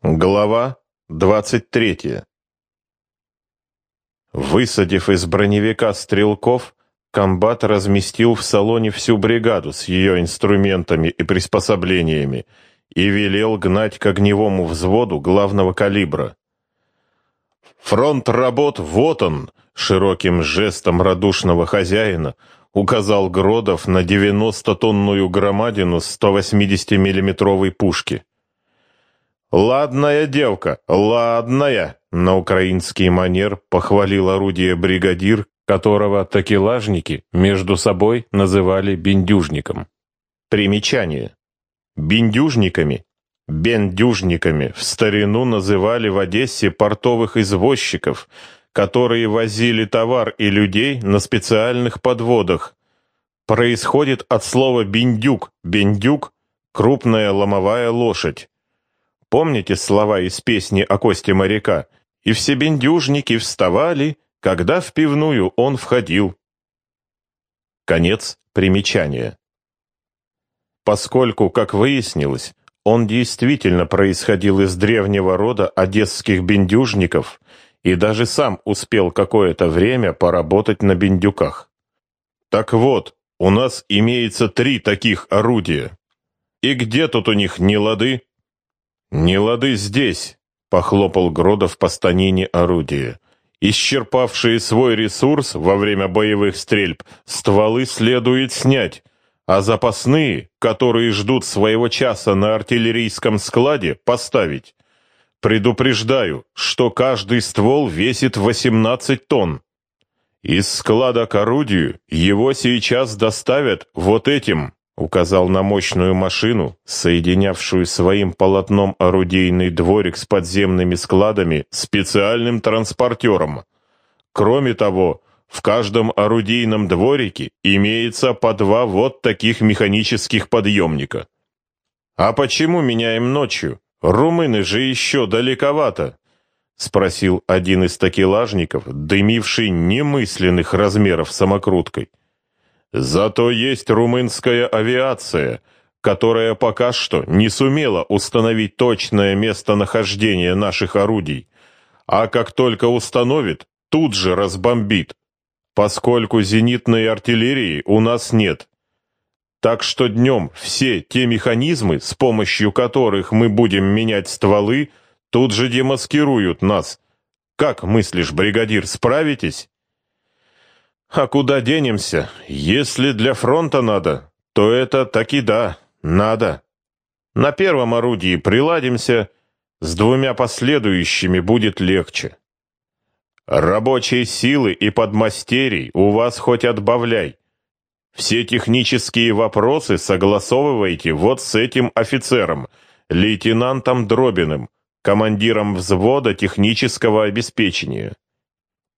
Глава 23. Высадив из броневика стрелков, комбат разместил в салоне всю бригаду с ее инструментами и приспособлениями и велел гнать к огневому взводу главного калибра. «Фронт работ вот он!» — широким жестом радушного хозяина указал Гродов на 90-тонную громадину 180-миллиметровой пушки. «Ладная девка, ладная!» На украинский манер похвалил орудие бригадир, которого такелажники между собой называли бендюжником. Примечание. Бендюжниками, бендюжниками в старину называли в Одессе портовых извозчиков, которые возили товар и людей на специальных подводах. Происходит от слова бендюк, бендюк – крупная ломовая лошадь. Помните слова из песни о Косте моряка? «И все бендюжники вставали, когда в пивную он входил». Конец примечания. Поскольку, как выяснилось, он действительно происходил из древнего рода одесских бендюжников и даже сам успел какое-то время поработать на бендюках. Так вот, у нас имеется три таких орудия. И где тут у них не лады? «Не лады здесь», — похлопал Гродов по станине орудия. «Исчерпавшие свой ресурс во время боевых стрельб, стволы следует снять, а запасные, которые ждут своего часа на артиллерийском складе, поставить. Предупреждаю, что каждый ствол весит 18 тонн. Из склада к орудию его сейчас доставят вот этим» указал на мощную машину, соединявшую своим полотном орудийный дворик с подземными складами специальным транспортером. Кроме того, в каждом орудийном дворике имеется по два вот таких механических подъемника. «А почему меняем ночью? Румыны же еще далековато», — спросил один из такелажников, дымивший немысленных размеров самокруткой. Зато есть румынская авиация, которая пока что не сумела установить точное местонахождение наших орудий, а как только установит, тут же разбомбит, поскольку зенитной артиллерии у нас нет. Так что днем все те механизмы, с помощью которых мы будем менять стволы, тут же демаскируют нас. Как мыслишь, бригадир, справитесь? А куда денемся? Если для фронта надо, то это таки да, надо. На первом орудии приладимся, с двумя последующими будет легче. Рабочей силы и подмастерий у вас хоть отбавляй. Все технические вопросы согласовывайте вот с этим офицером, лейтенантом Дробиным, командиром взвода технического обеспечения.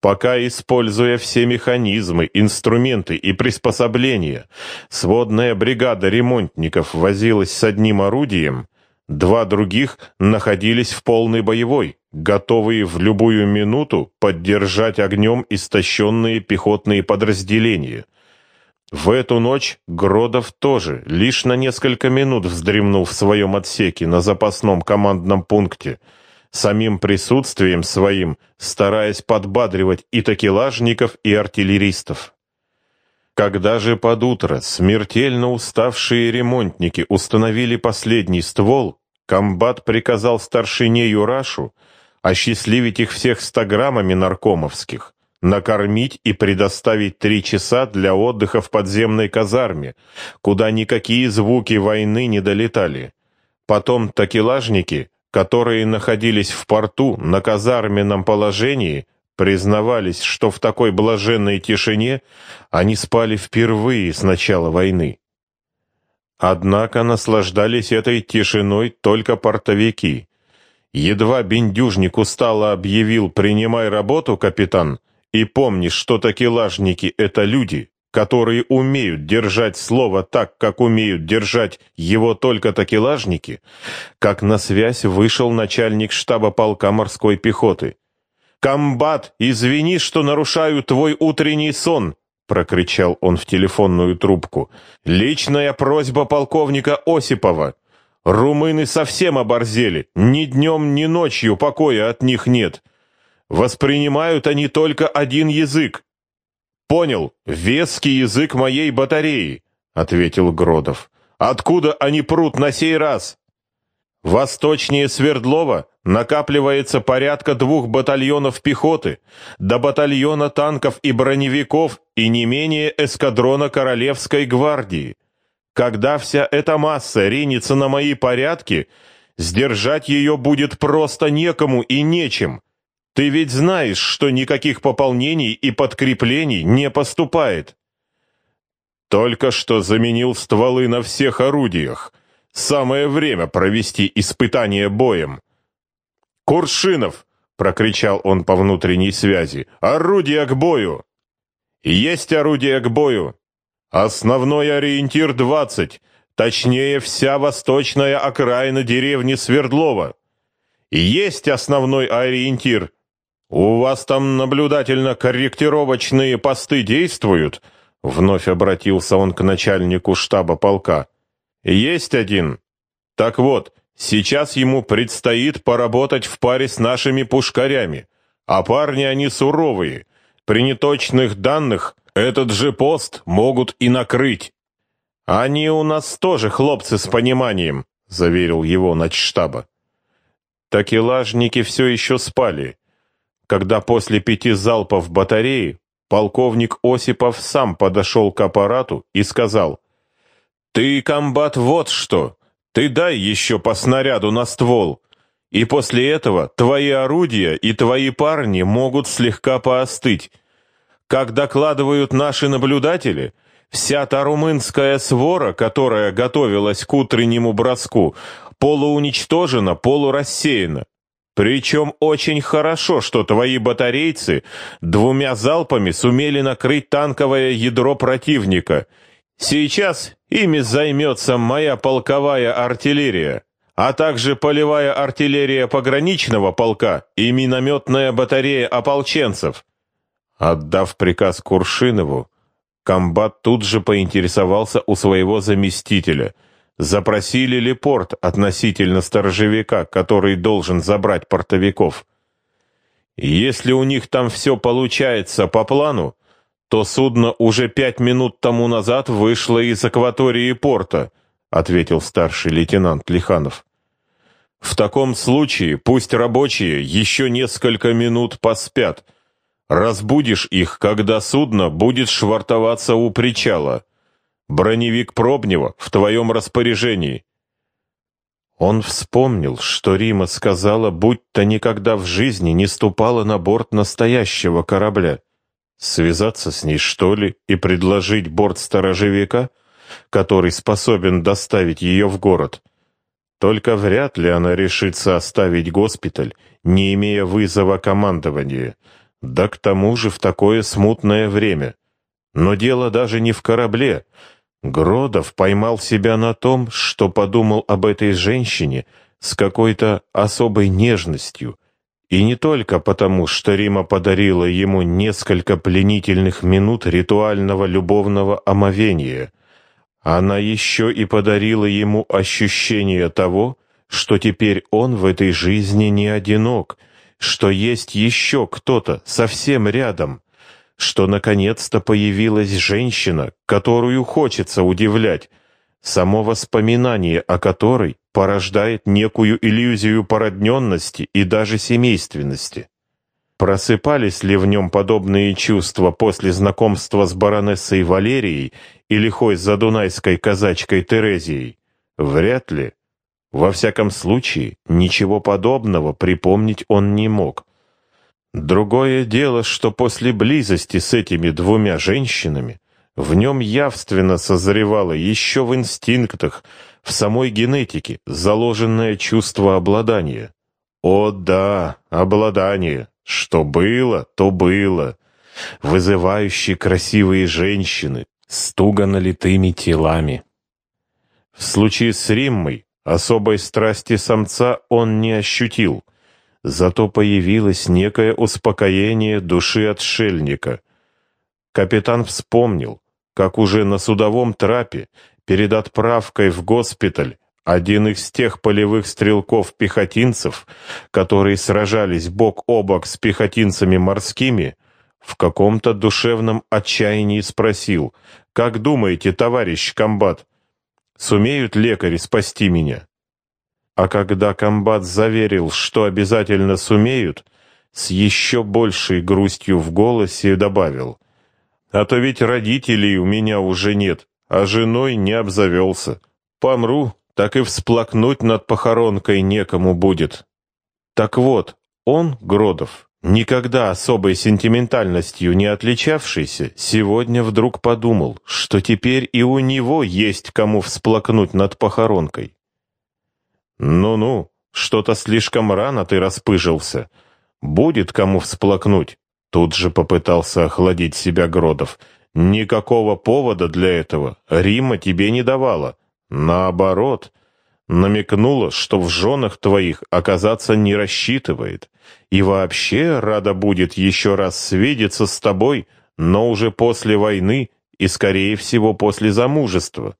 Пока, используя все механизмы, инструменты и приспособления, сводная бригада ремонтников возилась с одним орудием, два других находились в полной боевой, готовые в любую минуту поддержать огнем истощенные пехотные подразделения. В эту ночь Гродов тоже лишь на несколько минут вздремнул в своем отсеке на запасном командном пункте – самим присутствием своим стараясь подбадривать и такелажников, и артиллеристов. Когда же под утро смертельно уставшие ремонтники установили последний ствол, комбат приказал старшине Юрашу осчастливить их всех стограммами наркомовских, накормить и предоставить три часа для отдыха в подземной казарме, куда никакие звуки войны не долетали. Потом такелажники которые находились в порту на казарменном положении, признавались, что в такой блаженной тишине они спали впервые с начала войны. Однако наслаждались этой тишиной только портовики. Едва бендюжник устало объявил «принимай работу, капитан», и помни, что такелажники — это люди, которые умеют держать слово так, как умеют держать его только такелажники, как на связь вышел начальник штаба полка морской пехоты. «Комбат, извини, что нарушаю твой утренний сон!» — прокричал он в телефонную трубку. «Личная просьба полковника Осипова. Румыны совсем оборзели, ни днем, ни ночью покоя от них нет. Воспринимают они только один язык. Понял, веский язык моей батареи, ответил Гродов. Откуда они прут на сей раз? Восточнее Свердлова накапливается порядка двух батальонов пехоты, до батальона танков и броневиков и не менее эскадрона Королевской гвардии. Когда вся эта масса ринется на мои порядки, сдержать ее будет просто некому и нечем. Ты ведь знаешь, что никаких пополнений и подкреплений не поступает. Только что заменил стволы на всех орудиях. Самое время провести испытание боем. «Куршинов!» — прокричал он по внутренней связи. «Орудие к бою!» «Есть орудие к бою!» Основной ориентир 20, точнее вся восточная окраина деревни Свердлова. Есть основной ориентир. У вас там наблюдательно-корректировочные посты действуют? Вновь обратился он к начальнику штаба полка. Есть один. Так вот, сейчас ему предстоит поработать в паре с нашими пушкарями. А парни они суровые. При неточных данных этот же пост могут и накрыть. Они у нас тоже хлопцы с пониманием, заверил его начштаба. Такелажники все еще спали. Когда после пяти залпов батареи полковник Осипов сам подошел к аппарату и сказал, «Ты, комбат, вот что, ты дай еще по снаряду на ствол, и после этого твои орудия и твои парни могут слегка поостыть, как докладывают наши наблюдатели, вся та румынская свора, которая готовилась к утреннему броску, полууничтожена, полурассеяна. Причем очень хорошо, что твои батарейцы двумя залпами сумели накрыть танковое ядро противника. Сейчас ими займется моя полковая артиллерия, а также полевая артиллерия пограничного полка и минометная батарея ополченцев. Отдав приказ Куршинову, комбат тут же поинтересовался у своего заместителя, запросили ли порт относительно сторожевика, который должен забрать портовиков. Если у них там все получается по плану, то судно уже пять минут тому назад вышло из акватории порта, ответил старший лейтенант Лиханов. В таком случае пусть рабочие еще несколько минут поспят — Разбудишь их, когда судно будет швартоваться у причала. Броневик Пробнева в твоем распоряжении. Он вспомнил, что Рима сказала, будто никогда в жизни не ступала на борт настоящего корабля. Связаться с ней, что ли, и предложить борт сторожевика, который способен доставить ее в город? Только вряд ли она решится оставить госпиталь, не имея вызова командования — да к тому же в такое смутное время. Но дело даже не в корабле. Гродов поймал себя на том, что подумал об этой женщине с какой-то особой нежностью. И не только потому, что Рима подарила ему несколько пленительных минут ритуального любовного омовения. Она еще и подарила ему ощущение того, что теперь он в этой жизни не одинок — что есть еще кто-то совсем рядом, что наконец-то появилась женщина, которую хочется удивлять, само воспоминание о которой порождает некую иллюзию породненности и даже семейственности. Просыпались ли в нем подобные чувства после знакомства с баронессой Валерией и лихой задунайской казачкой Терезией? Вряд ли. Во всяком случае, ничего подобного припомнить он не мог. Другое дело, что после близости с этими двумя женщинами в нем явственно созревало еще в инстинктах, в самой генетике, заложенное чувство обладания. О да, обладание. Что было, то было. Вызывающие красивые женщины с туго налитыми телами. В случае с Риммой Особой страсти самца он не ощутил, зато появилось некое успокоение души отшельника. Капитан вспомнил, как уже на судовом трапе, перед отправкой в госпиталь, один из тех полевых стрелков-пехотинцев, которые сражались бок о бок с пехотинцами морскими, в каком-то душевном отчаянии спросил, «Как думаете, товарищ комбат, сумеют лекари спасти меня?» А когда комбат заверил, что обязательно сумеют, с еще большей грустью в голосе добавил, «А то ведь родителей у меня уже нет, а женой не обзавелся. Помру, так и всплакнуть над похоронкой некому будет». Так вот, он, Гродов, никогда особой сентиментальностью не отличавшийся, сегодня вдруг подумал, что теперь и у него есть кому всплакнуть над похоронкой. «Ну-ну, что-то слишком рано ты распыжился. Будет кому всплакнуть». Тут же попытался охладить себя Гродов. «Никакого повода для этого Рима тебе не давала. Наоборот, намекнула, что в женах твоих оказаться не рассчитывает, и вообще рада будет еще раз свидеться с тобой, но уже после войны и, скорее всего, после замужества.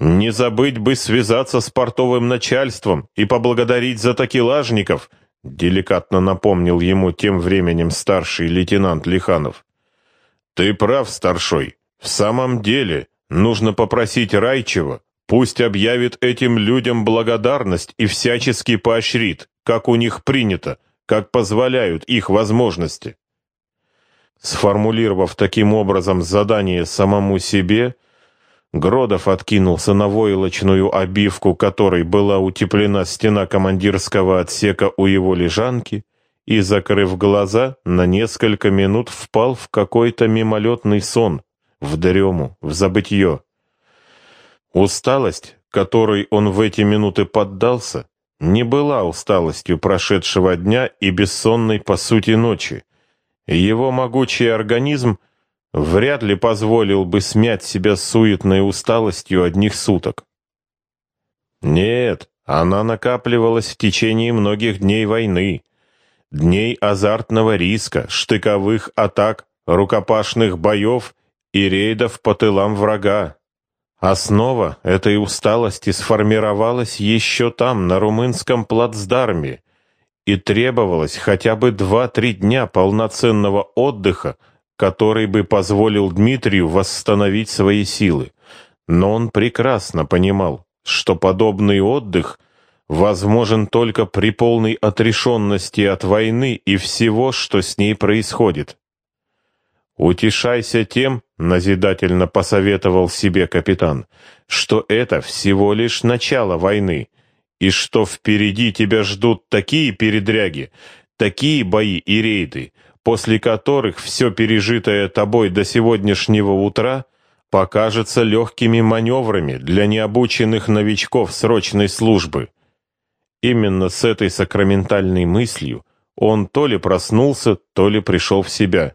Не забыть бы связаться с портовым начальством и поблагодарить за такелажников, деликатно напомнил ему тем временем старший лейтенант Лиханов. Ты прав, старшой. В самом деле, нужно попросить Райчева, пусть объявит этим людям благодарность и всячески поощрит, как у них принято, как позволяют их возможности. Сформулировав таким образом задание самому себе, Гродов откинулся на войлочную обивку, которой была утеплена стена командирского отсека у его лежанки, и, закрыв глаза, на несколько минут впал в какой-то мимолетный сон, в дрему, в забытье. Усталость, которой он в эти минуты поддался, не была усталостью прошедшего дня и бессонной, по сути, ночи. Его могучий организм — вряд ли позволил бы смять себя суетной усталостью одних суток. Нет, она накапливалась в течение многих дней войны, дней азартного риска, штыковых атак, рукопашных боев и рейдов по тылам врага. Основа этой усталости сформировалась еще там, на румынском плацдарме, и требовалось хотя бы два-три дня полноценного отдыха, который бы позволил Дмитрию восстановить свои силы. Но он прекрасно понимал, что подобный отдых возможен только при полной отрешенности от войны и всего, что с ней происходит. «Утешайся тем», — назидательно посоветовал себе капитан, «что это всего лишь начало войны, и что впереди тебя ждут такие передряги, такие бои и рейды, после которых все пережитое тобой до сегодняшнего утра покажется легкими маневрами для необученных новичков срочной службы. Именно с этой сакраментальной мыслью он то ли проснулся, то ли пришел в себя.